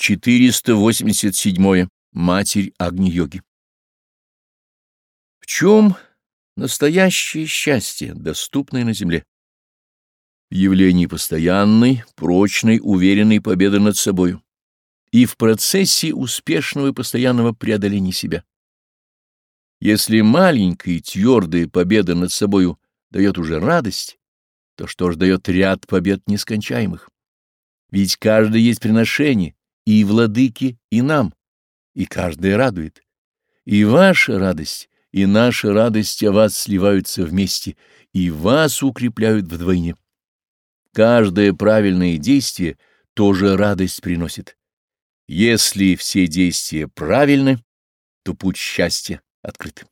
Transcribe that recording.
487. Матерь Агни-йоги. В чем настоящее счастье, доступное на земле? В явлении постоянной, прочной, уверенной победы над собою и в процессе успешного и постоянного преодоления себя. Если маленькая и твердая победа над собою дает уже радость, то что ж дает ряд побед нескончаемых? Ведь каждый есть приношение, и владыке, и нам, и каждый радует. И ваша радость, и наша радость о вас сливаются вместе, и вас укрепляют вдвойне. Каждое правильное действие тоже радость приносит. Если все действия правильны, то путь счастья открыт.